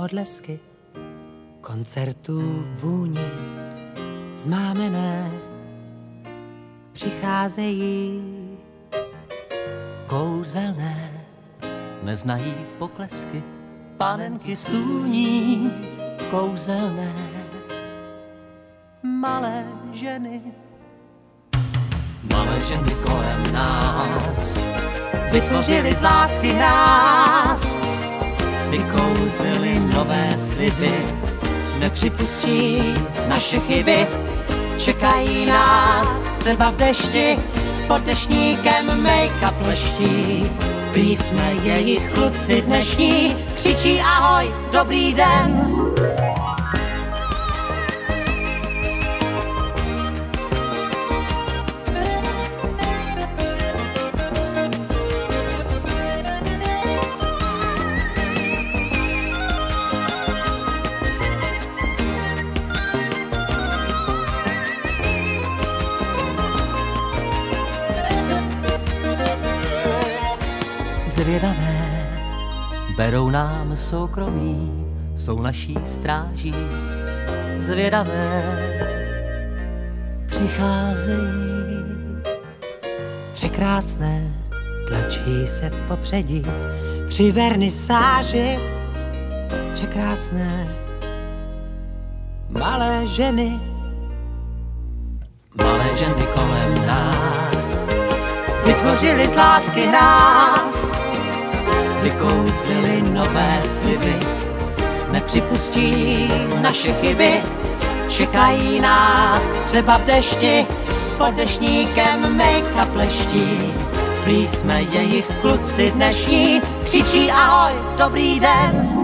odlesky koncertů vůni zmámené přicházejí kouzelné, neznají poklesky, panenky stůní kouzelné, malé ženy, malé ženy kolem nás, vytvořili z lásky hráz, vykouzlili nové sliby, nepřipustí naše chyby, čekají nás třeba v dešti, pod dešníkem make-up leští. Prý jsme jejich kluci dnešní, křičí ahoj, dobrý den. Zvědavé, berou nám soukromí, jsou naší stráží, zvědavé, přicházejí, překrásné, tlačí se v popředí, při vernisáži, překrásné, malé ženy, malé ženy kolem nás, vytvořili z lásky hráz, vykouzlili nové sliby, nepřipustí naše chyby, čekají nás třeba v dešti, pod dešníkem make-up leští. Prý jsme jejich kluci dnešní, křičí ahoj, dobrý den,